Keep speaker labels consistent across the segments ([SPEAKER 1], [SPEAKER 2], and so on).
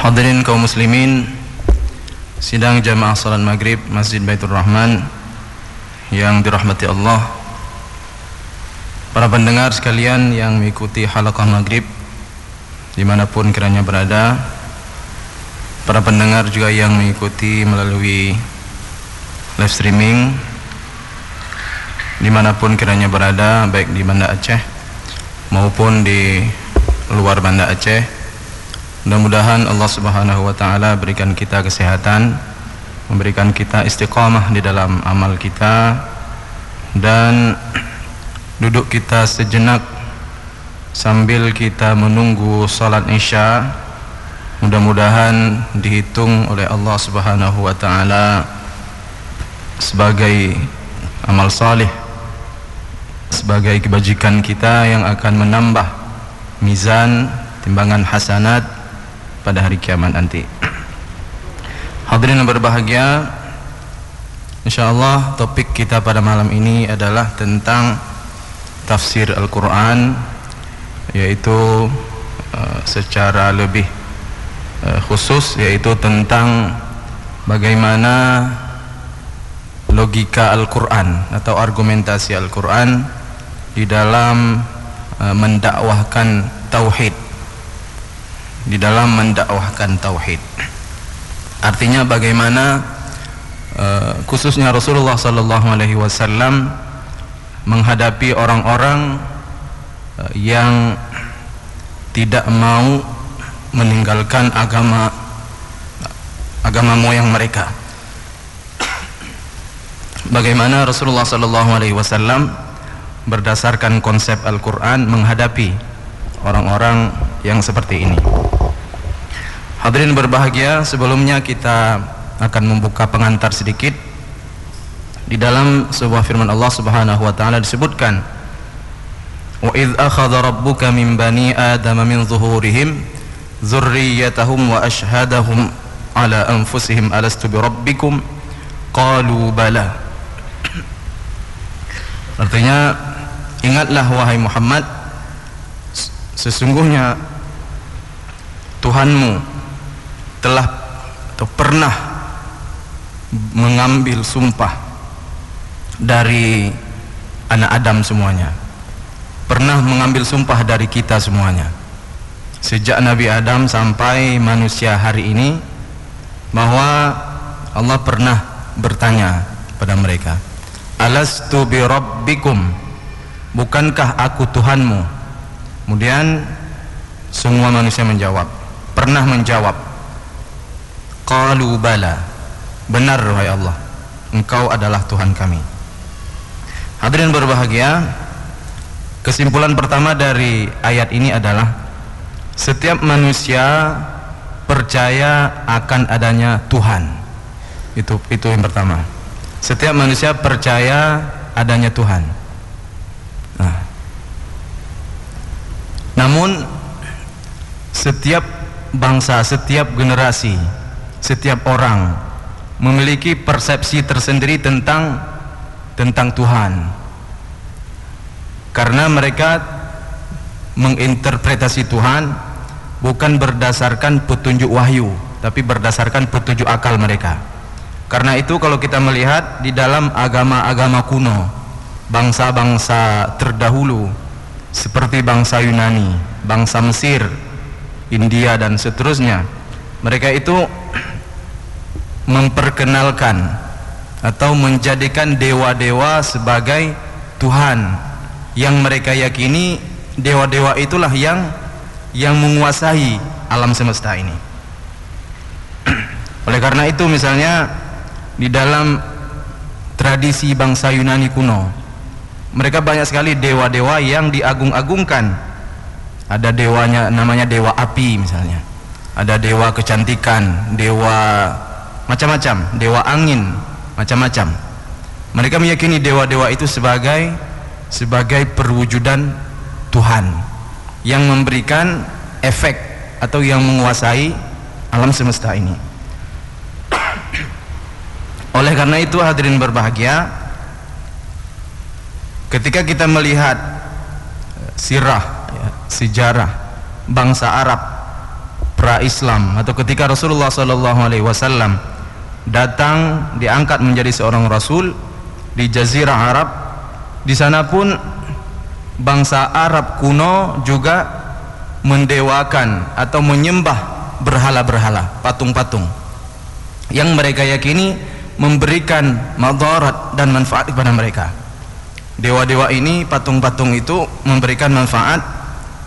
[SPEAKER 1] Hadirin kaum muslimin Sidang jamaah salat maghrib Masjid Baitur Rahman Yang dirahmati Allah. Para pendengar sekalian yang mengikuti halaqah maghrib Di mana pun kiranya berada Para pendengar juga yang mengikuti melalui live streaming Di mana pun kiranya berada Baik di Banda Aceh Maupun di luar Banda Aceh Mudah-mudahan Allah Subhanahu wa taala berikan kita kesehatan, memberikan kita istiqamah di dalam amal kita dan duduk kita sejenak sambil kita menunggu salat Isya. Mudah-mudahan dihitung oleh Allah Subhanahu wa taala sebagai amal saleh sebagai kebajikan kita yang akan menambah mizan timbangan hasanat pada hari kiamat nanti. Hadirin yang berbahagia, insyaallah topik kita pada malam ini adalah tentang tafsir Al-Qur'an yaitu uh, secara lebih uh, khusus yaitu tentang bagaimana logika Al-Qur'an atau argumentasi Al-Qur'an di dalam uh, mendakwahkan tauhid di dalam mendakwahkan tauhid. Artinya bagaimana uh, khususnya Rasulullah sallallahu alaihi wasallam menghadapi orang-orang uh, yang tidak mau meninggalkan agama agama moyang mereka. Bagaimana Rasulullah sallallahu alaihi wasallam berdasarkan konsep Al-Qur'an menghadapi orang-orang yang seperti ini. Hadirin berbahagia, sebelumnya kita akan membuka pengantar sedikit. Di dalam sebuah firman Allah Subhanahu wa taala disebutkan Wa idz akhadha rabbuka min bani adama min zuhurihim dzurriyyatahum wa ashhadahum ala anfusihim alastu bi rabbikum qalu bala Artinya ingatlah wahai Muhammad sesungguhnya Tuhanmu telah atau pernah mengambil sumpah dari anak Adam semuanya. Pernah mengambil sumpah dari kita semuanya. Sejak Nabi Adam sampai manusia hari ini bahwa Allah pernah bertanya pada mereka alastu bi rabbikum? Bukankah aku Tuhanmu? Kemudian semua manusia menjawab pernah menjawab Qalu bala. Benar wahai Allah Engkau adalah Tuhan kami. Hadirin berbahagia Kesimpulan pertama dari ayat ini adalah Setiap manusia percaya akan adanya Tuhan. Itu itu yang pertama. Setiap manusia percaya adanya Tuhan. Nah. Namun Setiap bangsa, setiap generasi setiap orang memiliki persepsi tersendiri tentang tentang Tuhan. Karena mereka menginterpretasi Tuhan bukan berdasarkan petunjuk wahyu tapi berdasarkan petunjuk akal mereka. Karena itu kalau kita melihat di dalam agama-agama kuno bangsa-bangsa terdahulu seperti bangsa Yunani bangsa Mesir India dan seterusnya mereka itu memperkenalkan atau menjadikan dewa-dewa sebagai Tuhan yang mereka yakini dewa-dewa itulah yang yang menguasai alam semesta ini. Oleh karena itu misalnya di dalam tradisi bangsa Yunani kuno mereka banyak sekali dewa-dewa yang diagung-agungkan. Ada dewanya namanya dewa api misalnya. Ada dewa kecantikan, dewa macam-macam dewa angin macam-macam. Mereka meyakini dewa-dewa itu sebagai sebagai perwujudan Tuhan yang memberikan efek atau yang menguasai alam semesta ini. Oleh karena itu hadirin berbahagia ketika kita melihat sirah ya, sejarah bangsa Arab pra-Islam atau ketika Rasulullah sallallahu alaihi wasallam datang diangkat menjadi seorang rasul di jazirah Arab di sana pun bangsa Arab kuno juga mendewakan atau menyembah berhala-berhala, patung-patung yang mereka yakini memberikan madarat dan manfaat kepada mereka. Dewa-dewa ini, patung-patung itu memberikan manfaat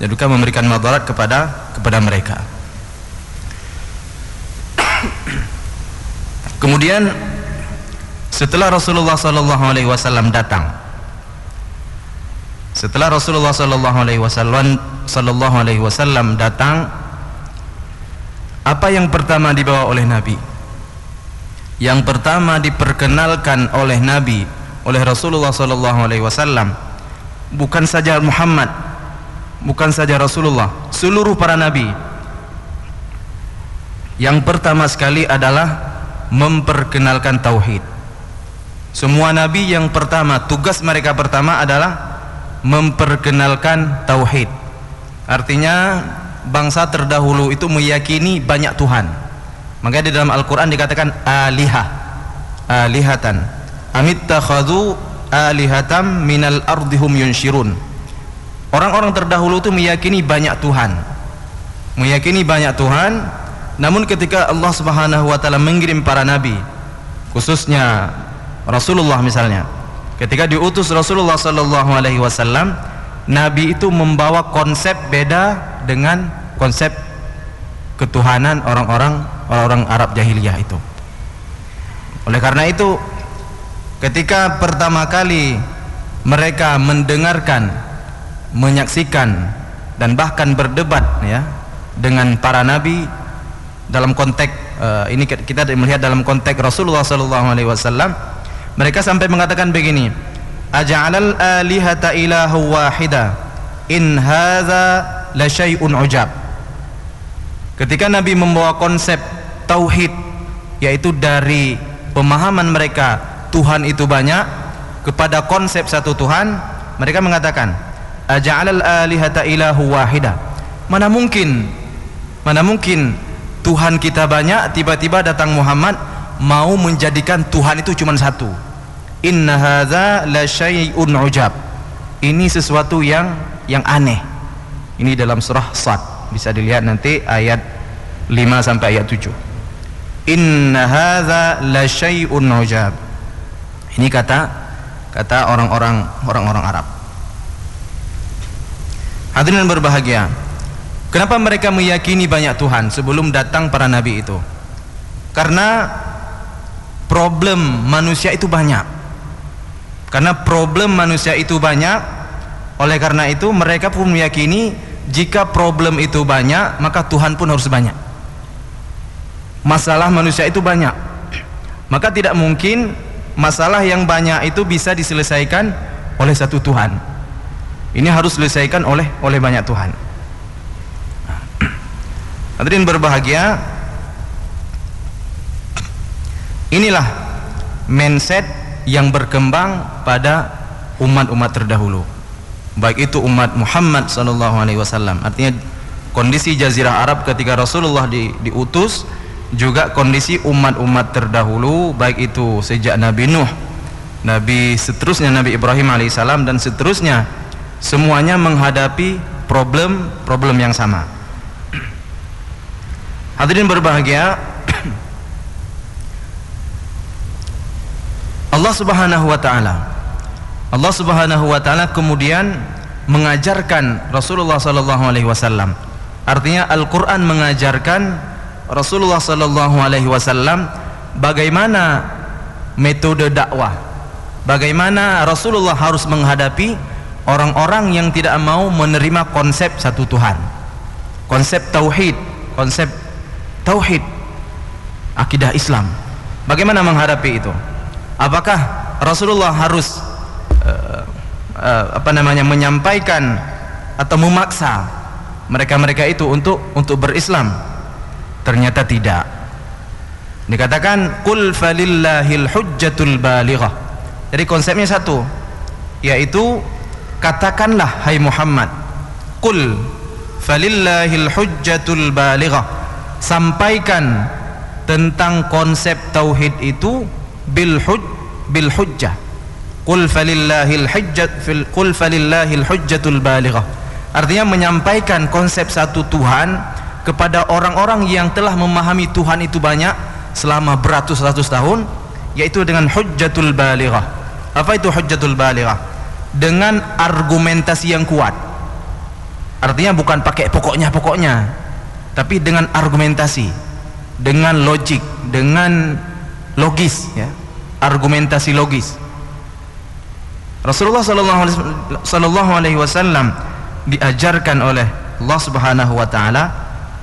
[SPEAKER 1] dan juga memberikan madarat kepada kepada mereka. Kemudian setelah Rasulullah sallallahu alaihi wasallam datang setelah Rasulullah sallallahu alaihi wasallam sallallahu alaihi wasallam datang apa yang pertama dibawa oleh Nabi? Yang pertama diperkenalkan oleh Nabi oleh Rasulullah sallallahu alaihi wasallam bukan saja Muhammad, bukan saja Rasulullah, seluruh para nabi. Yang pertama sekali adalah memperkenalkan tauhid. Semua nabi yang pertama tugas mereka pertama adalah memperkenalkan tauhid. Artinya bangsa terdahulu itu meyakini banyak Tuhan. Makanya di dalam Al-Qur'an dikatakan alihah. Alihatan. Amittakhadhu alihatam minal ardihum yunshirun. Orang-orang terdahulu itu meyakini banyak Tuhan. Meyakini banyak Tuhan namun ketika Allah Subhanahu wa taala mengirim para nabi, khususnya Rasulullah misalnya, ketika diutus Rasulullah sallallahu alaihi wasallam, nabi itu membawa konsep beda dengan konsep ketuhanan orang-orang orang-orang Arab jahiliyah itu. Oleh karena itu, ketika pertama kali mereka mendengarkan, menyaksikan dan bahkan berdebat ya dengan para nabi dalam konteks uh, ini kita melihat dalam konteks Rasulullah sallallahu alaihi wasallam mereka sampai mengatakan begini aja'alal alihata ilahu wahida in hadza la syai'un ujab. Ketika Nabi membawa konsep tauhid yaitu dari pemahaman mereka Tuhan itu banyak kepada konsep satu Tuhan mereka mengatakan aja'alal alihata ilahu wahida. Mana mungkin mana mungkin Tuhan kita banyak tiba-tiba datang Muhammad mau menjadikan Tuhan itu cuma satu. Inna hadza la syai'un ujab. Ini sesuatu yang yang aneh. Ini dalam surah Sad. Bisa dilihat nanti ayat 5 sampai ayat 7 inna hadza la syai'un ujab. Ini kata kata orang-orang orang-orang Arab. Hadirin berbahagia Kenapa mereka meyakini banyak Tuhan sebelum datang para nabi itu? Karena problem manusia itu banyak. Karena problem manusia itu banyak, oleh karena itu mereka pun meyakini jika problem itu banyak, maka Tuhan pun harus banyak. Masalah manusia itu banyak. Maka tidak mungkin masalah yang banyak itu bisa diselesaikan oleh satu Tuhan. Ini harus diselesaikan oleh oleh banyak Tuhan. Hadirin berbahagia Inilah mindset yang berkembang pada umat-umat terdahulu. Baik itu umat Muhammad sallallahu alaihi wasallam Artinya kondisi jazirah Arab ketika Rasulullah di, diutus juga kondisi umat-umat terdahulu baik itu sejak Nabi Nuh Nabi seterusnya Nabi Ibrahim alaihissalam dan seterusnya semuanya menghadapi problem-problem yang sama Hadirin berbahagia. Allah Subhanahu wa taala. Allah Subhanahu wa taala kemudian mengajarkan Rasulullah sallallahu alaihi wasallam. Artinya Al-Qur'an mengajarkan Rasulullah sallallahu alaihi wasallam bagaimana metode dakwah. Bagaimana Rasulullah harus menghadapi orang-orang yang tidak mau menerima konsep satu Tuhan. Konsep tauhid konsep tauhid akidah Islam. Bagaimana menghadapi itu? Apakah Rasulullah harus uh, uh, apa namanya menyampaikan atau memaksa mereka-mereka itu untuk untuk berislam? Ternyata tidak. Dikatakan kul falillahil hujjatul balighah jadi konsepnya satu yaitu katakanlah hai Muhammad kul falillahil hujjatul balighah sampaikan tentang konsep tauhid itu bil huj bil hujjah. Qul falillahil hujjat fil qul falillahil hujjatul balighah artinya menyampaikan konsep satu Tuhan kepada orang-orang yang telah memahami Tuhan itu banyak selama beratus-ratus tahun yaitu dengan hujjatul balighah apa itu hujjatul balighah dengan argumentasi yang kuat. Artinya bukan pakai pokoknya-pokoknya tapi dengan argumentasi dengan logik dengan logis ya. Argumentasi logis. Rasulullah sallallahu alaihi wasallam diajarkan oleh Allah Subhanahu wa taala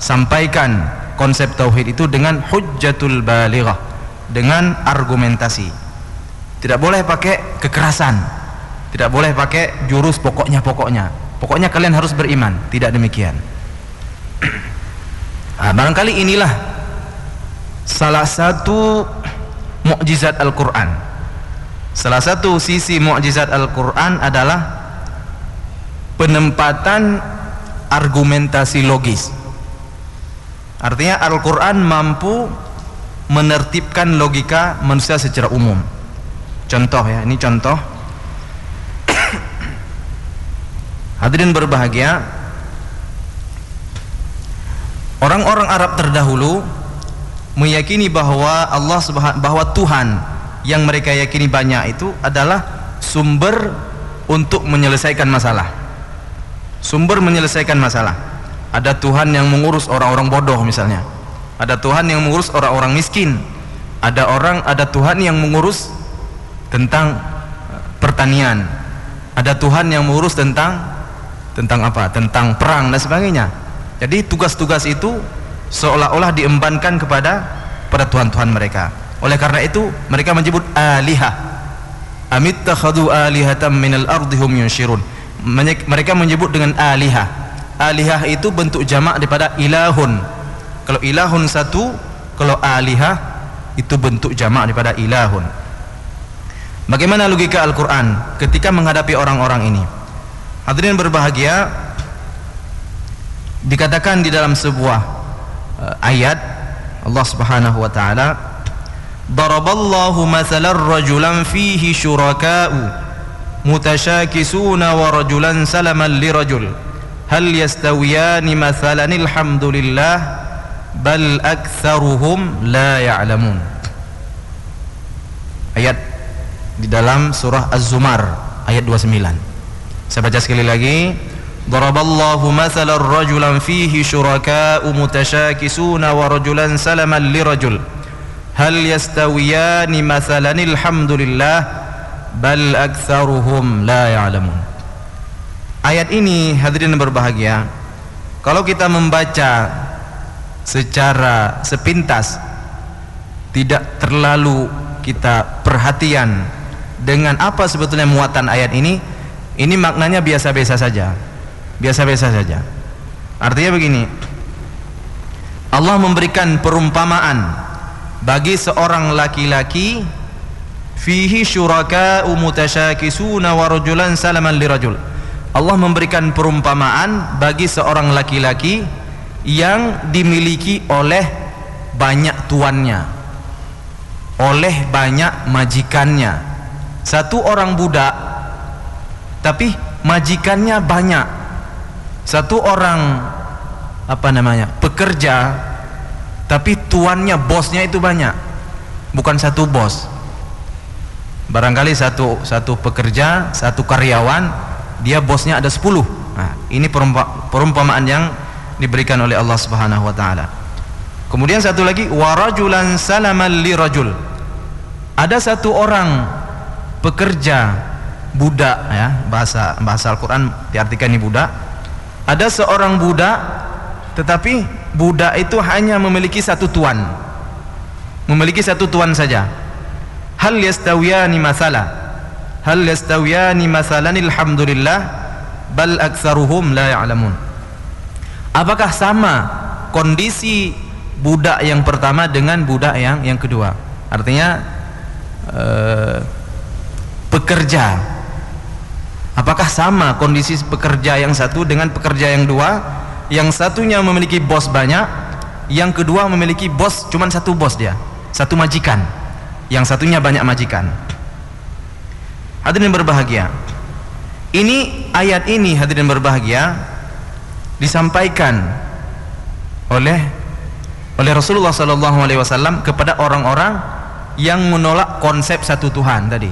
[SPEAKER 1] sampaikan konsep tauhid itu dengan hujjatul balighah dengan argumentasi. Tidak boleh pakai kekerasan tidak boleh pakai jurus pokoknya pokoknya pokoknya kalian harus beriman tidak demikian nah, barangkali inilah salah satu mukjizat Al-Quran Salah satu sisi mukjizat Al-Quran adalah penempatan argumentasi logis. Artinya Al-Quran mampu menertibkan logika manusia secara umum. Contoh ya, ini contoh. Hadirin berbahagia. Orang-orang Arab terdahulu meyakini bahwa Allah bahwa Tuhan yang mereka yakini banyak itu adalah sumber untuk menyelesaikan masalah. Sumber menyelesaikan masalah. Ada Tuhan yang mengurus orang-orang bodoh misalnya. Ada Tuhan yang mengurus orang-orang miskin. Ada orang ada Tuhan yang mengurus tentang eh, pertanian. Ada Tuhan yang mengurus tentang tentang apa? Tentang perang dan sebagainya jadi tugas-tugas itu seolah-olah diembankan kepada pada Tuhan-Tuhan mereka. Oleh karena itu mereka menyebut alihah. Amittakhadhu alihatan minal ardi hum yunshirun mereka menyebut dengan alihah. Alihah itu bentuk jamak daripada ilahun. Kalau ilahun satu kalau alihah itu bentuk jamak daripada ilahun. Bagaimana logika Al-Quran ketika menghadapi orang-orang ini? Hadirin berbahagia dikatakan di dalam sebuah uh, ayat Allah Subhanahu wa taala daraballahu mathalan rajulan fihi syuraka'u mutasyakisuna wa rajulan salaman li rajul. Hal yastawiyani mathalan alhamdulillah bal aktsaruhum la ya'lamun. Ayat di dalam surah az-zumar ayat 29 saya baca sekali lagi. ضربallahu مثلا رجلا فيه شركاء متشاكسون ورجلا سلما لرجل hal yastawiyani mathalan alhamdulillah bal aktsaruhum la ya'lamun ayat ini hadirin berbahagia kalau kita membaca secara sepintas tidak terlalu kita perhatian dengan apa sebetulnya muatan ayat ini ini maknanya biasa-biasa saja biasa-biasa saja. Artinya begini. Allah memberikan perumpamaan bagi seorang laki-laki fihi syuraka'u mutasyakisuna wa salaman lirajul Allah memberikan perumpamaan bagi seorang laki-laki yang dimiliki oleh banyak tuannya oleh banyak majikannya. Satu orang budak tapi majikannya banyak satu orang apa namanya pekerja tapi tuannya bosnya itu banyak. Bukan satu bos. Barangkali satu satu pekerja satu karyawan dia bosnya ada sepuluh. Nah, ini perumpamaan yang diberikan oleh Allah subhanahu wa ta'ala. Kemudian satu lagi warajulan salaman li rajul. Ada satu orang pekerja budak ya bahasa bahasa Al-Qur'an diartikan ini budak ada seorang budak tetapi budak itu hanya memiliki satu tuan. Memiliki satu tuan saja. Hal yastawiyani masalah? Hal yastawiyani masalan alhamdulillah bal aktsaruhum la ya'lamun. Apakah sama kondisi budak yang pertama dengan budak yang yang kedua? Artinya uh, pekerja apakah sama kondisi pekerja yang satu dengan pekerja yang dua? Yang satunya memiliki bos banyak yang kedua memiliki bos cuman satu bos dia satu majikan. Yang satunya banyak majikan. Hadirin berbahagia ini ayat ini hadirin berbahagia disampaikan oleh oleh Rasulullah sallallahu alaihi wasallam kepada orang-orang yang menolak konsep satu Tuhan tadi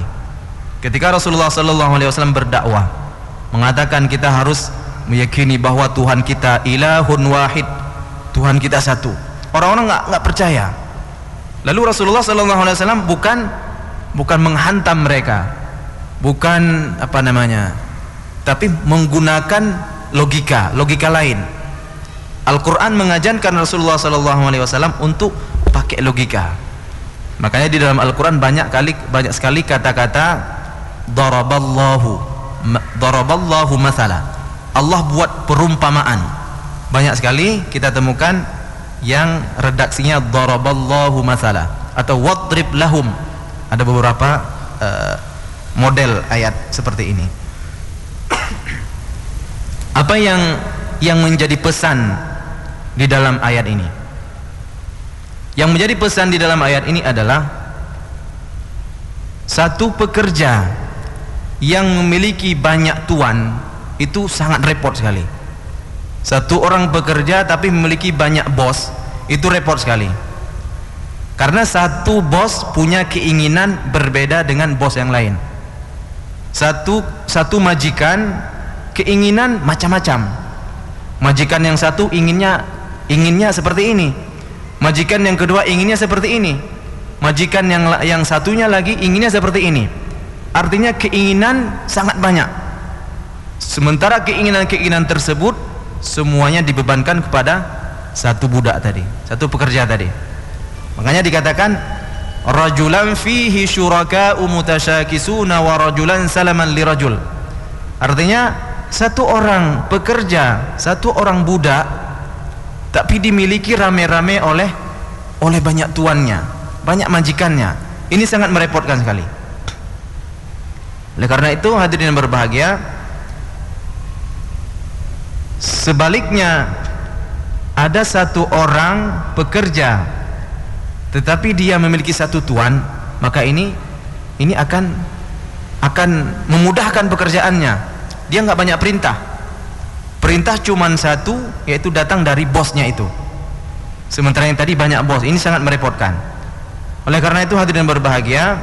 [SPEAKER 1] ketika Rasulullah sallallahu alaihi wasallam berdakwah mengatakan kita harus meyakini bahwa Tuhan kita ilahun wahid Tuhan kita satu. Orang-orang nggak nggak percaya. Lalu Rasulullah sallallahu alaihi wasallam bukan bukan menghantam mereka. Bukan apa namanya tapi menggunakan logika logika lain. Al-Quran mengajarkan Rasulullah sallallahu alaihi wasallam untuk pakai logika. Makanya di dalam Al-Quran banyak kali banyak sekali kata-kata daraballahu daraballahu mathala. Allah buat perumpamaan. Banyak sekali kita temukan yang redaksinya daraballahu masalah atau wadrib lahum. Ada beberapa uh, model ayat seperti ini. Apa yang yang menjadi pesan di dalam ayat ini? Yang menjadi pesan di dalam ayat ini adalah satu pekerja yang memiliki banyak tuan itu sangat repot sekali. Satu orang bekerja tapi memiliki banyak bos itu repot sekali. Karena satu bos punya keinginan berbeda dengan bos yang lain. Satu satu majikan keinginan macam-macam. Majikan yang satu inginnya inginnya seperti ini. Majikan yang kedua inginnya seperti ini. Majikan yang yang satunya lagi inginnya seperti ini artinya keinginan sangat banyak. Sementara keinginan-keinginan tersebut semuanya dibebankan kepada satu budak tadi satu pekerja tadi. Makanya dikatakan rajulan fihi syuraka'u mutasyakisuna wa rajulan salaman li rajul. Artinya satu orang pekerja satu orang budak tapi dimiliki rame-rame oleh oleh banyak tuannya banyak majikannya. Ini sangat merepotkan sekali oleh karena itu hadirin yang berbahagia sebaliknya ada satu orang pekerja tetapi dia memiliki satu tuan maka ini ini akan akan memudahkan pekerjaannya. Dia nggak banyak perintah. Perintah cuma satu yaitu datang dari bosnya itu. Sementara yang tadi banyak bos ini sangat merepotkan. Oleh karena itu hadirin berbahagia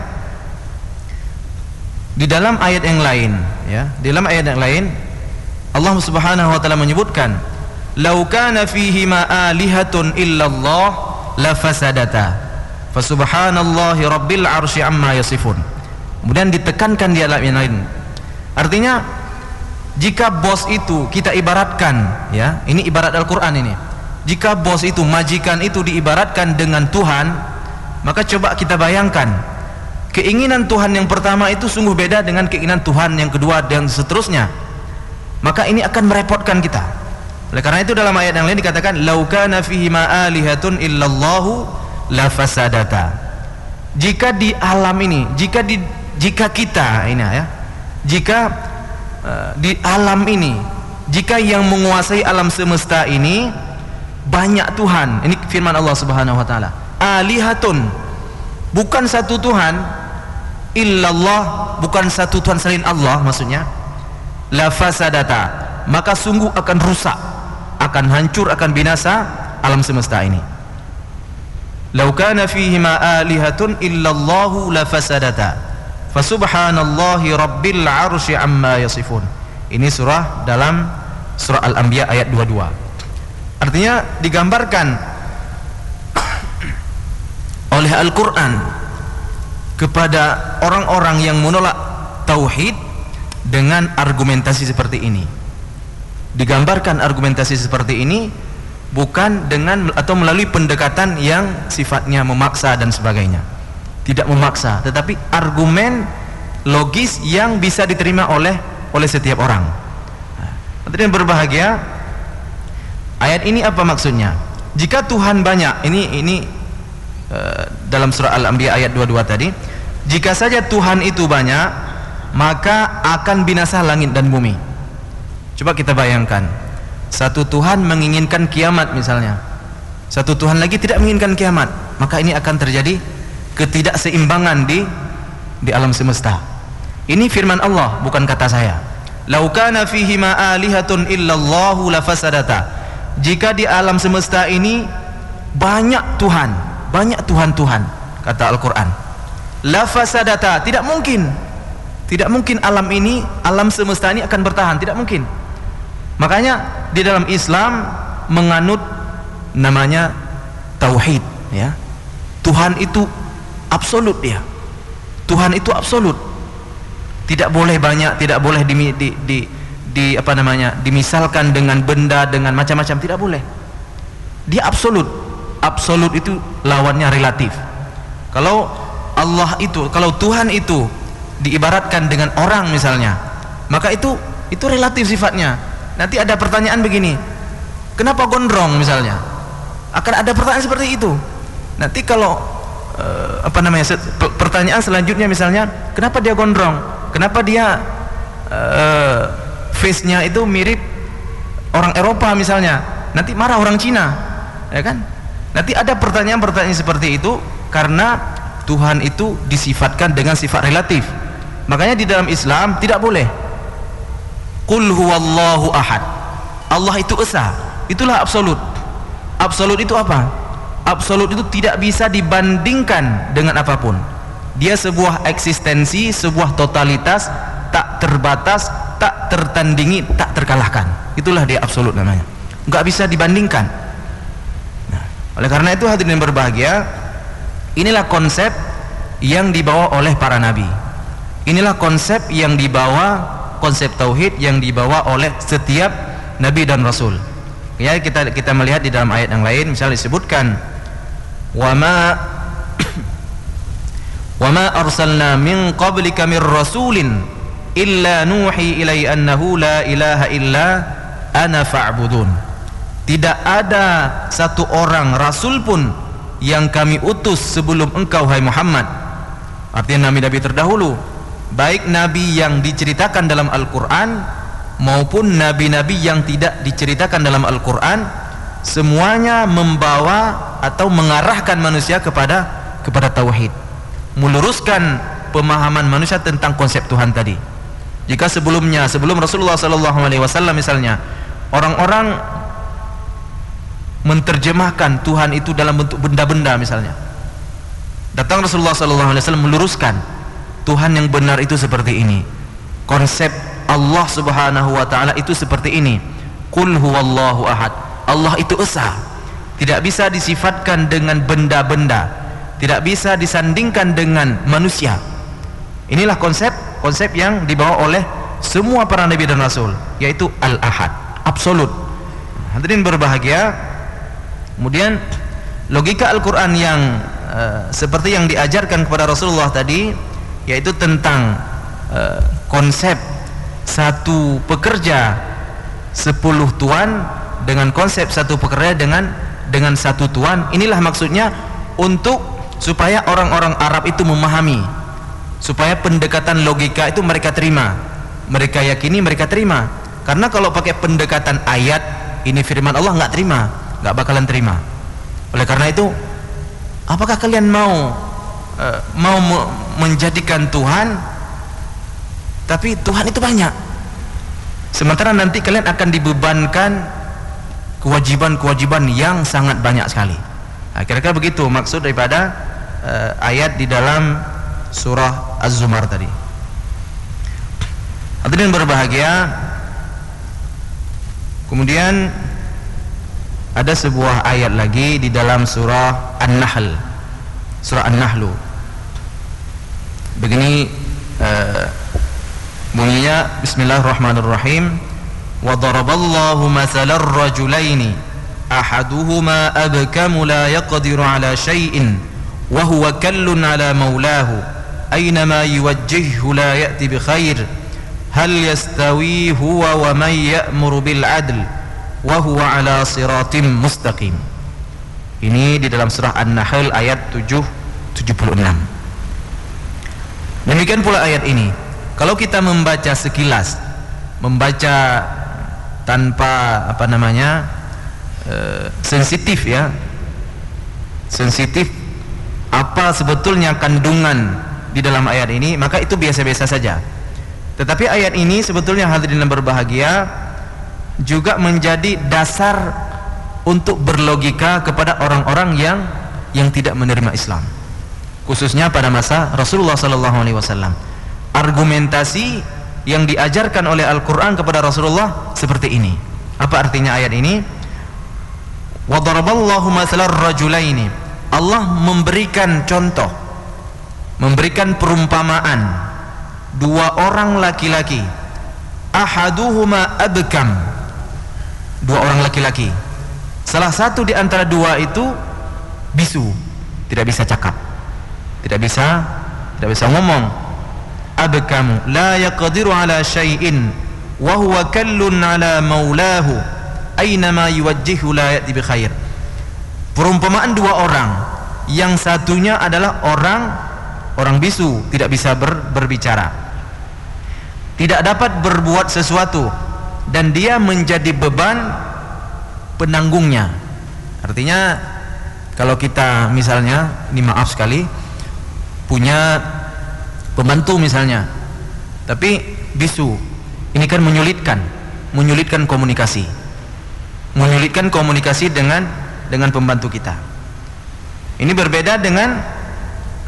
[SPEAKER 1] di dalam ayat yang lain ya di dalam ayat yang lain Allah Subhanahu wa taala menyebutkan "Lau kana fihi ma alihatun illallah la fasadata." Fa subhanallahi rabbil arsy amma yasifun. Kemudian ditekankan di alam yang lain. Artinya jika bos itu kita ibaratkan ya, ini ibarat Al-Qur'an ini. Jika bos itu majikan itu diibaratkan dengan Tuhan, maka coba kita bayangkan keinginan Tuhan yang pertama itu sungguh beda dengan keinginan Tuhan yang kedua dan seterusnya. Maka ini akan merepotkan kita. Oleh karena itu dalam ayat yang lain dikatakan laukana fihi ma'alihatun illallahu jika di alam ini jika di jika kita ini ya jika uh, di alam ini jika yang menguasai alam semesta ini banyak Tuhan. Ini firman Allah Subhanahu wa taala. Alihatun. Bukan satu Tuhan illallah bukan satu Tuhan selain Allah maksudnya. La fasadata. Maka sungguh akan rusak akan hancur akan binasa alam semesta ini. Lau kana fihi ma alihatun illallahu la fasadata. Fasubhanallahi rabbil arsy amma yasifun. Ini surah dalam surah al-anbiya ayat 22 artinya digambarkan oleh Al-Quran kepada orang-orang yang menolak tauhid dengan argumentasi seperti ini. Digambarkan argumentasi seperti ini bukan dengan atau melalui pendekatan yang sifatnya memaksa dan sebagainya. Tidak memaksa tetapi argumen logis yang bisa diterima oleh oleh setiap orang. Yang berbahagia ayat ini apa maksudnya? Jika Tuhan banyak ini ini uh, dalam surah Al-Anbiya ayat 22 tadi jika saja Tuhan itu banyak maka akan binasa langit dan bumi. Coba kita bayangkan. Satu Tuhan menginginkan kiamat misalnya. Satu Tuhan lagi tidak menginginkan kiamat maka ini akan terjadi ketidakseimbangan di di alam semesta. Ini firman Allah bukan kata saya. Lau kana fihi ma alihatun illallahu lafasadata jika di alam semesta ini banyak Tuhan banyak Tuhan-Tuhan kata Al-Quran lafasadata tidak mungkin. Tidak mungkin alam ini alam semesta ini akan bertahan. Tidak mungkin. Makanya di dalam Islam menganut namanya tauhid ya. Tuhan itu absolut ya. Tuhan itu absolut. Tidak boleh banyak tidak boleh di, di, di, di apa namanya dimisalkan dengan benda dengan macam-macam. Tidak boleh. Dia absolut. Absolut itu lawannya relatif. Kalau Allah itu kalau Tuhan itu diibaratkan dengan orang misalnya maka itu itu relatif sifatnya. Nanti ada pertanyaan begini kenapa gondrong misalnya? Akan ada pertanyaan seperti itu. Nanti kalau uh, apa namanya pertanyaan selanjutnya misalnya kenapa dia gondrong? Kenapa dia uh, face-nya itu mirip orang Eropa misalnya? Nanti marah orang Cina ya kan? Nanti ada pertanyaan-pertanyaan seperti itu karena Tuhan itu disifatkan dengan sifat relatif. Makanya di dalam Islam tidak boleh. Qul huwallahu ahad. Allah itu esa. Itulah absolut. Absolut itu apa? Absolut itu tidak bisa dibandingkan dengan apa pun. Dia sebuah eksistensi sebuah totalitas tak terbatas tak tertandingi tak terkalahkan. Itulah dia absolut namanya. Nggak bisa dibandingkan. Nah, oleh karena itu hadirin berbahagia inilah konsep yang dibawa oleh para nabi. Inilah konsep yang dibawa konsep tauhid yang dibawa oleh setiap nabi dan rasul. Ya kita kita melihat di dalam ayat yang lain misalnya disebutkan wama wama arsalna min qablika mir rasulin illa nuhi ilai annahu la ilaha illa ana fa'budun. Tidak ada satu orang rasul pun yang kami utus sebelum engkau hai Muhammad. Artinya nabi-nabi terdahulu baik nabi yang diceritakan dalam Al-Qur'an maupun nabi-nabi yang tidak diceritakan dalam Al-Qur'an semuanya membawa atau mengarahkan manusia kepada kepada tauhid. Meluruskan pemahaman manusia tentang konsep Tuhan tadi. Jika sebelumnya sebelum Rasulullah wasallam misalnya orang-orang menerjemahkan Tuhan itu dalam bentuk benda-benda misalnya. Datang Rasulullah sallallahu alaihi wasallam meluruskan Tuhan yang benar itu seperti ini. Konsep Allah subhanahu wa ta'ala itu seperti ini. Qul huwallahu ahad. Allah itu esa. Tidak bisa disifatkan dengan benda-benda. Tidak bisa disandingkan dengan manusia. Inilah konsep konsep yang dibawa oleh semua para nabi dan rasul yaitu al-ahad absolut. Hadirin berbahagia kemudian logika Al-Quran yang uh, seperti yang diajarkan kepada Rasulullah tadi yaitu tentang uh, konsep satu pekerja sepuluh tuan dengan konsep satu pekerja dengan dengan satu tuan. Inilah maksudnya untuk supaya orang-orang Arab itu memahami supaya pendekatan logika itu mereka terima mereka yakini mereka terima. Karena kalau pakai pendekatan ayat ini firman Allah nggak terima nggak bakalan terima. Oleh karena itu apakah kalian mau uh, mau menjadikan Tuhan? Tapi Tuhan itu banyak. Sementara nanti kalian akan dibebankan kewajiban-kewajiban yang sangat banyak sekali. Nah, kira-kira begitu maksud daripada uh, ayat di dalam surah Az-Zumar tadi. Hadirin berbahagia. Kemudian ada sebuah ayat lagi di dalam surah An-Nahl. Surah An-Nahlu begini uh, bunyinya Bismillahirrahmanirrahim. Wa daraballahu mathalan rajulaini ahaduhuma abkamu la yaqdiru ala shay'in wa huwa kallun ala maulahu aynama yuwajjihhu la ya'ti bi khair hal yastawi huwa wa man ya'muru bil adl wa huwa ala siratim mustaqim. Ini di dalam surah An-Nahl ayat 7 76 demikian pula ayat ini. Kalau kita membaca sekilas membaca tanpa apa namanya e, sensitif ya sensitif apa sebetulnya kandungan di dalam ayat ini maka itu biasa-biasa saja. Tetapi ayat ini sebetulnya hadirin berbahagia juga menjadi dasar untuk berlogika kepada orang-orang yang yang tidak menerima Islam. Khususnya pada masa Rasulullah sallallahu alaihi wasallam. Argumentasi yang diajarkan oleh Al-Qur'an kepada Rasulullah seperti ini. Apa artinya ayat ini? Wa daraballahu rajulaini. Allah memberikan contoh memberikan perumpamaan. Dua orang laki-laki. Ahaduhuma abkam dua orang laki-laki salah satu di antara dua itu bisu. Tidak bisa cakap. Tidak bisa tidak bisa ngomong. Abkam la yaqdiru ala syai'in wa huwa kallun ala maulahu. Aynama yuwajjihu la ya'ti bi khair. Perumpamaan dua orang. Yang satunya adalah orang orang bisu. Tidak bisa ber, berbicara. Tidak dapat berbuat sesuatu dan dia menjadi beban penanggungnya. Artinya kalau kita misalnya ini maaf sekali punya pembantu misalnya tapi bisu ini kan menyulitkan menyulitkan komunikasi. Menyulitkan komunikasi dengan dengan pembantu kita. Ini berbeda dengan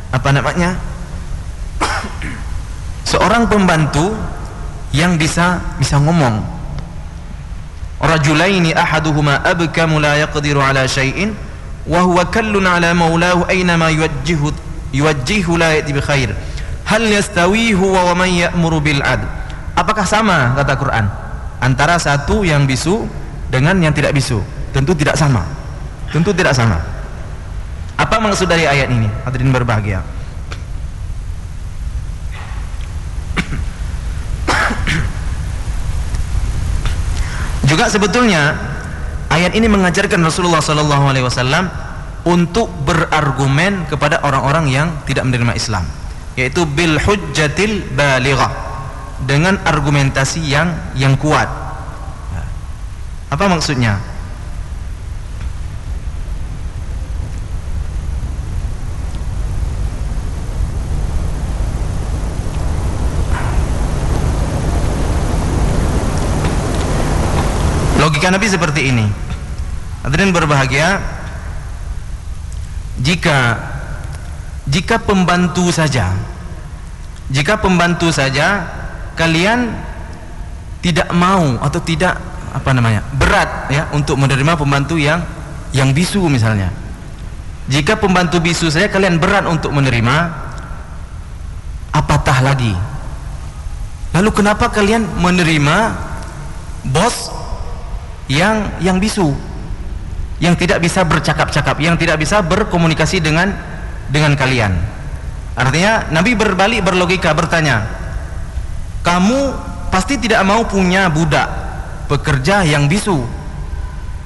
[SPEAKER 1] apa namanya seorang pembantu yang bisa bisa ngomong rajulaini ahaduhuma abkamu la yaqdiru ala syai'in wa huwa kallun ala maulahu aynama yuwajjihu yuwajjihu la yati bi khair. Hal yastawi huwa wa man ya'muru bil adl? Apakah sama kata Quran? Antara satu yang bisu dengan yang tidak bisu. Tentu tidak sama. Tentu tidak sama. Apa maksud dari ayat ini? Hadirin berbahagia juga sebetulnya ayat ini mengajarkan Rasulullah Sallallahu Alaihi Wasallam untuk berargumen kepada orang-orang yang tidak menerima Islam yaitu bil hujjatil balighah dengan argumentasi yang yang kuat. Apa maksudnya? Logika Nabi seperti ini. Hadirin berbahagia, jika jika pembantu saja jika pembantu saja kalian tidak mau atau tidak apa namanya berat ya untuk menerima pembantu yang yang bisu misalnya jika pembantu bisu saya kalian berat untuk menerima apatah lagi lalu kenapa kalian menerima bos yang yang bisu. Yang tidak bisa bercakap-cakap. Yang tidak bisa berkomunikasi dengan dengan kalian. Artinya Nabi berbalik berlogika bertanya kamu pasti tidak mau punya budak pekerja yang bisu.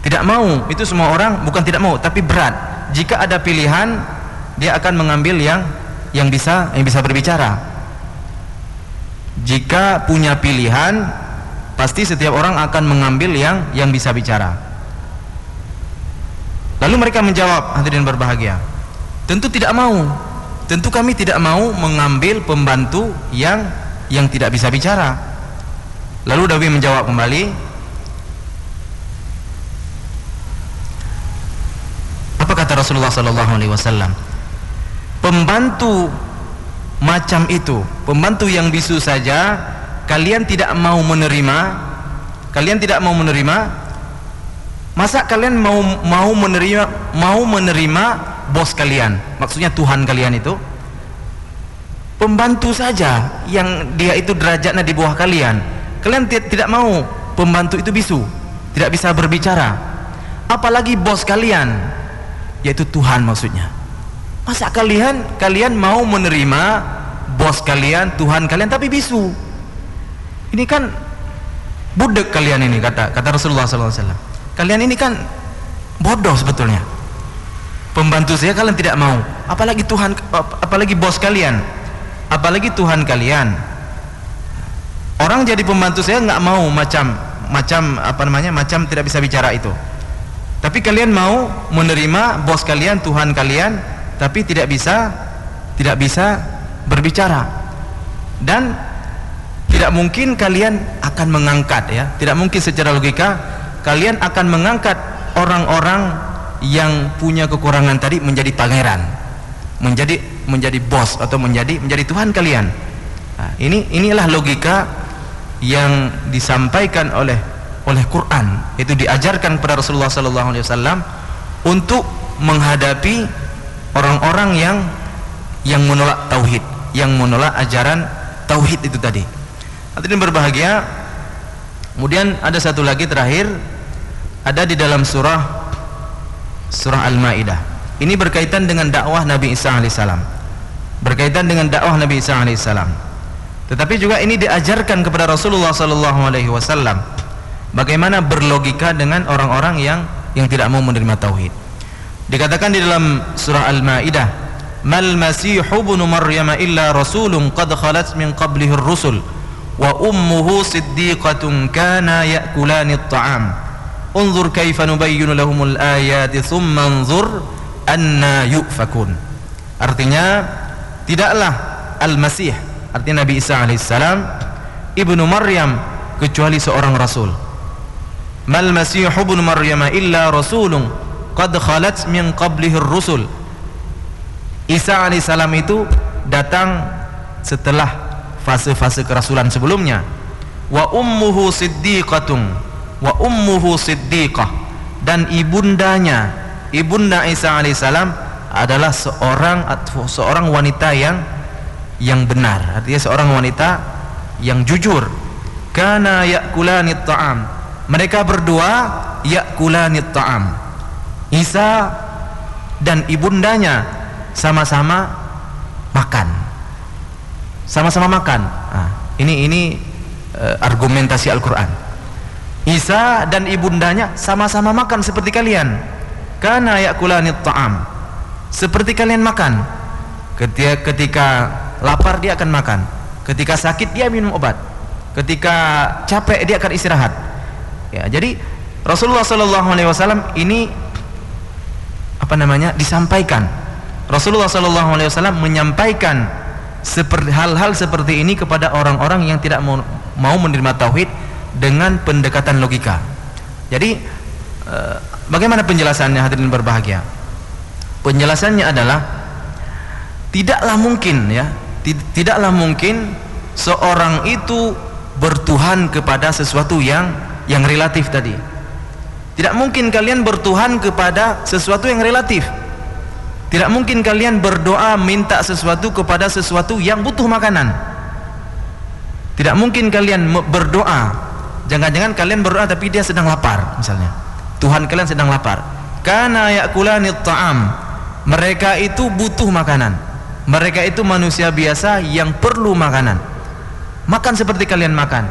[SPEAKER 1] Tidak mau. Itu semua orang bukan tidak mau tapi berat. Jika ada pilihan dia akan mengambil yang yang bisa yang bisa berbicara. Jika punya pilihan pasti setiap orang akan mengambil yang yang bisa bicara. Lalu mereka menjawab hadirin berbahagia tentu tidak mau. Tentu kami tidak mau mengambil pembantu yang yang tidak bisa bicara. Lalu Nabi menjawab kembali apa kata Rasulullah sallallahu alaihi wasallam? Pembantu macam itu pembantu yang bisu saja kalian tidak mau menerima kalian tidak mau menerima masa kalian mau mau menerima mau menerima bos kalian maksudnya Tuhan kalian itu? Pembantu saja yang dia itu derajatnya di bawah kalian. Kalian tidak mau pembantu itu bisu tidak bisa berbicara. Apalagi bos kalian yaitu Tuhan maksudnya. Masa kalian kalian mau menerima bos kalian Tuhan kalian tapi bisu ini kan budek kalian ini kata kata Rasulullah SAW kalian ini kan bodoh sebetulnya. Pembantu saya kalian tidak mau. Apalagi Tuhan apalagi bos kalian. Apalagi Tuhan kalian. Orang jadi pembantu saya nggak mau macam macam apa namanya macam tidak bisa bicara itu. Tapi kalian mau menerima bos kalian, Tuhan kalian, tapi tidak bisa tidak bisa berbicara. Dan tidak mungkin kalian akan mengangkat ya, tidak mungkin secara logika kalian akan mengangkat orang-orang yang punya kekurangan tadi menjadi pangeran, menjadi menjadi bos atau menjadi menjadi Tuhan kalian. Nah, ini inilah logika yang disampaikan oleh oleh Quran itu diajarkan kepada Rasulullah sallallahu alaihi wasallam untuk menghadapi orang-orang yang yang menolak tauhid, yang menolak ajaran tauhid itu tadi. Hadirin berbahagia. Kemudian ada satu lagi terakhir ada di dalam surah surah Al-Maidah. Ini berkaitan dengan dakwah Nabi Isa alaihissalam. Berkaitan dengan dakwah Nabi Isa alaihissalam. Tetapi juga ini diajarkan kepada Rasulullah sallallahu alaihi wasallam bagaimana berlogika dengan orang-orang yang yang tidak mau menerima tauhid. Dikatakan di dalam surah Al-Maidah, "Mal Masih ibnu Maryam illa rasulun qad khalat min qablihi ar-rusul wa ummuhu siddiqatun kana ya'kulani at-ta'am." Unzur kaifa nubayyinu lahumul ayati thumma anzur anna yufakun. Artinya tidaklah Al-Masih, artinya Nabi Isa alaihissalam ibnu Maryam kecuali seorang rasul mal masih ibn maryam illa rasulun qad khalat min qablihi rusul Isa alaihissalam itu datang setelah fase-fase kerasulan sebelumnya. Wa ummuhu siddiqatun wa ummuhu siddiqah. Dan ibundanya ibunda Isa alaihissalam adalah seorang seorang wanita yang yang benar. Artinya seorang wanita yang jujur. Kana yakulani ta'am. Mereka berdua yakulani ta'am. Isa dan ibundanya sama-sama makan sama-sama makan. Nah, ini ini uh, argumentasi Al-Quran. Isa dan ibundanya sama-sama makan seperti kalian. Karena yakulani ta'am. Seperti kalian makan. Ketika, ketika lapar dia akan makan. Ketika sakit dia minum obat. Ketika capek dia akan istirahat. Ya, jadi Rasulullah Shallallahu Alaihi Wasallam ini apa namanya disampaikan. Rasulullah Shallallahu Alaihi Wasallam menyampaikan hal-hal seperti ini kepada orang-orang yang tidak mau, mau menerima tauhid dengan pendekatan logika. Jadi eh, bagaimana penjelasannya hadirin berbahagia? Penjelasannya adalah tidaklah mungkin ya, tidaklah mungkin seorang itu bertuhan kepada sesuatu yang yang relatif tadi tidak mungkin kalian bertuhan kepada sesuatu yang relatif tidak mungkin kalian berdoa minta sesuatu kepada sesuatu yang butuh makanan. Tidak mungkin kalian berdoa. Jangan-jangan kalian berdoa tapi dia sedang lapar misalnya. Tuhan kalian sedang lapar. Karena yakulani ta'am. Mereka itu butuh makanan. Mereka itu manusia biasa yang perlu makanan. Makan seperti kalian makan.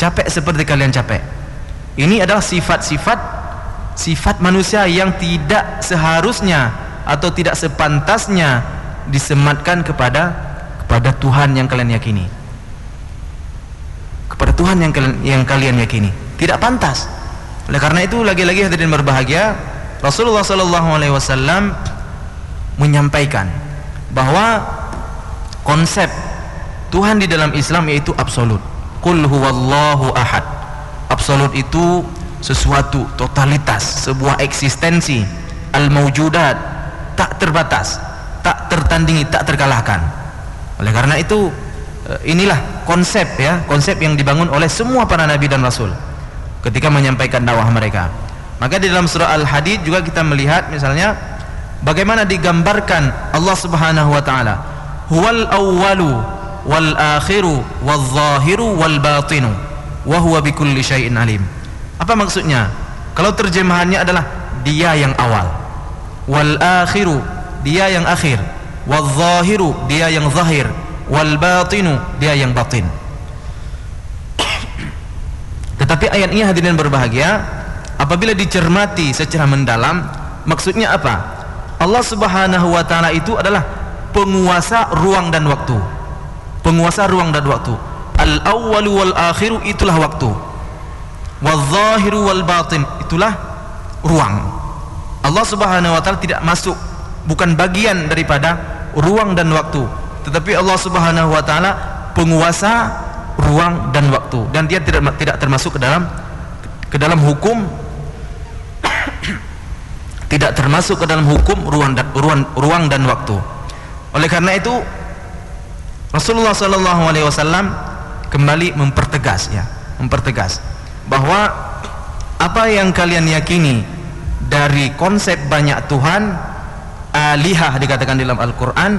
[SPEAKER 1] Capek seperti kalian capek. Ini adalah sifat-sifat sifat manusia yang tidak seharusnya atau tidak sepantasnya disematkan kepada kepada Tuhan yang kalian yakini. Kepada Tuhan yang kalian yang kalian yakini. Tidak pantas. Oleh karena itu lagi-lagi hadirin berbahagia, Rasulullah sallallahu alaihi wasallam menyampaikan bahwa konsep Tuhan di dalam Islam yaitu absolut. Qul huwallahu ahad absolut itu sesuatu totalitas sebuah eksistensi al-mawjudat tak terbatas tak tertandingi tak terkalahkan oleh karena itu eh, inilah konsep ya konsep yang dibangun oleh semua para nabi dan rasul ketika menyampaikan dakwah mereka maka di dalam surah al-hadid juga kita melihat misalnya bagaimana digambarkan Allah subhanahu wa ta'ala huwal awwalu wal akhiru wal zahiru wal batinu wa huwa bikulli syai'in alim. Apa maksudnya? Kalau terjemahannya adalah dia yang awal. Wal akhiru, dia yang akhir. Wal zahiru, dia yang zahir. Wal batinu, dia yang batin. Tetapi ayat ini hadirin berbahagia, apabila dicermati secara mendalam, maksudnya apa? Allah Subhanahu wa taala itu adalah penguasa ruang dan waktu. Penguasa ruang dan waktu al awwalu wal akhiru itulah waktu wal zahiru wal batin itulah ruang Allah Subhanahu wa taala tidak masuk bukan bagian daripada ruang dan waktu. Tetapi Allah Subhanahu wa taala penguasa ruang dan waktu. Dan dia tidak tidak termasuk ke dalam ke dalam hukum. Tidak termasuk ke dalam hukum ruang dan ruang, ruang dan waktu. Oleh karena itu Rasulullah sallallahu alaihi wasallam kembali mempertegas ya mempertegas bahwa apa yang kalian yakini dari konsep banyak Tuhan alihah dikatakan dalam Al-Quran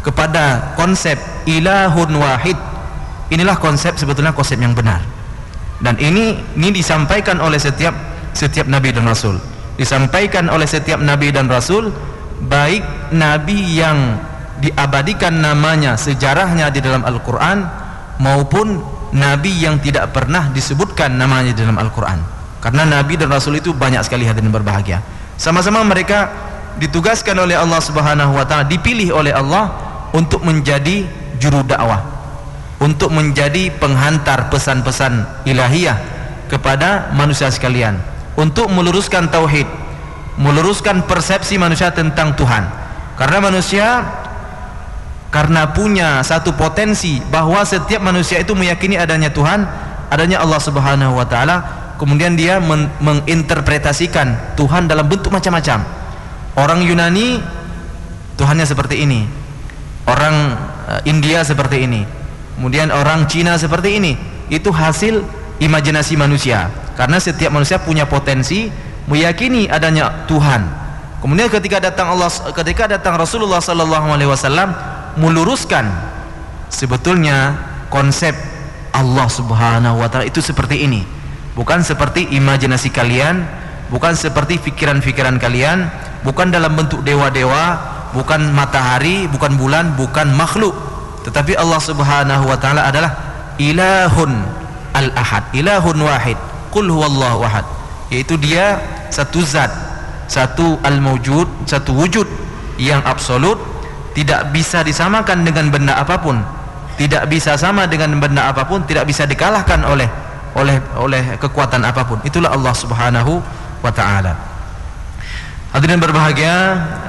[SPEAKER 1] kepada konsep ilahun wahid. Inilah konsep sebetulnya konsep yang benar. Dan ini ini disampaikan oleh setiap setiap nabi dan rasul. Disampaikan oleh setiap nabi dan rasul baik nabi yang diabadikan namanya sejarahnya di dalam Al-Quran maupun nabi yang tidak pernah disebutkan namanya di dalam Al-Quran karena nabi dan rasul itu banyak sekali hadirin berbahagia. Sama-sama mereka ditugaskan oleh Allah Subhanahu wa taala dipilih oleh Allah untuk menjadi juru dakwah untuk menjadi penghantar pesan-pesan ilahiyah kepada manusia sekalian untuk meluruskan tauhid meluruskan persepsi manusia tentang Tuhan. Karena manusia karena punya satu potensi bahwa setiap manusia itu meyakini adanya Tuhan adanya Allah Subhanahu wa taala kemudian dia men menginterpretasikan Tuhan dalam bentuk macam-macam. Orang Yunani Tuhannya seperti ini. Orang uh, India seperti ini. Kemudian orang Cina seperti ini. Itu hasil imajinasi manusia. Karena setiap manusia punya potensi meyakini adanya Tuhan. Kemudian ketika datang Allah ketika datang Rasulullah sallallahu alaihi wasallam meluruskan sebetulnya konsep Allah Subhanahu wa taala itu seperti ini bukan seperti imajinasi kalian bukan seperti pikiran-pikiran kalian bukan dalam bentuk dewa-dewa bukan matahari bukan bulan bukan makhluk. Tetapi Allah Subhanahu wa taala adalah ilahun al-ahad ilahun wahid qul huwallahu ahad. Yaitu dia satu zat satu al-mawjud satu wujud yang absolut tidak bisa disamakan dengan benda apa pun tidak bisa sama dengan benda apa pun tidak bisa dikalahkan oleh oleh oleh kekuatan apapun. Itulah Allah Subhanahu wa taala. Hadirin berbahagia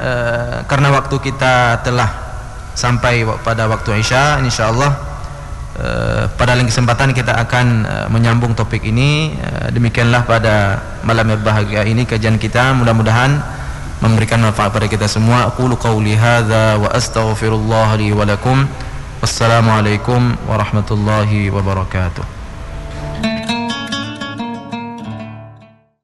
[SPEAKER 1] eh, karena waktu kita telah sampai pada waktu Isya insyaallah eh, pada lain kesempatan kita akan eh, menyambung topik ini. Eh, demikianlah pada malam berbahagia ini kajian kita. Mudah-mudahan memberikan manfaat pada kita semua. Aqulu qauli hadza wa astaghfirullah li wa lakum. Wassalamualaikum warahmatullahi wabarakatuh